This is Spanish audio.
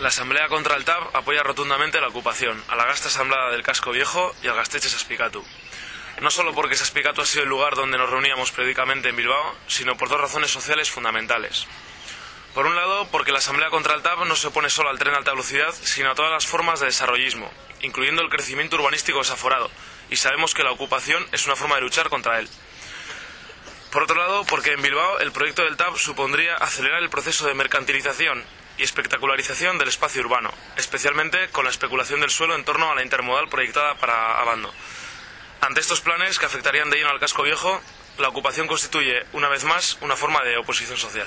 La Asamblea contra el TAP apoya rotundamente la ocupación, a la gasta asamblea del Casco Viejo y al Gasteche Saspicatu. No solo porque Saspicatu ha sido el lugar donde nos reuníamos periódicamente en Bilbao, sino por dos razones sociales fundamentales. Por un lado, porque la Asamblea contra el TAP no se opone solo al tren de alta velocidad, sino a todas las formas de desarrollismo, incluyendo el crecimiento urbanístico desaforado, y sabemos que la ocupación es una forma de luchar contra él. Por otro lado, porque en Bilbao el proyecto del TAP supondría acelerar el proceso de mercantilización y espectacularización del espacio urbano, especialmente con la especulación del suelo en torno a la intermodal proyectada para Abando. Ante estos planes, que afectarían de lleno al casco viejo, la ocupación constituye, una vez más, una forma de oposición social.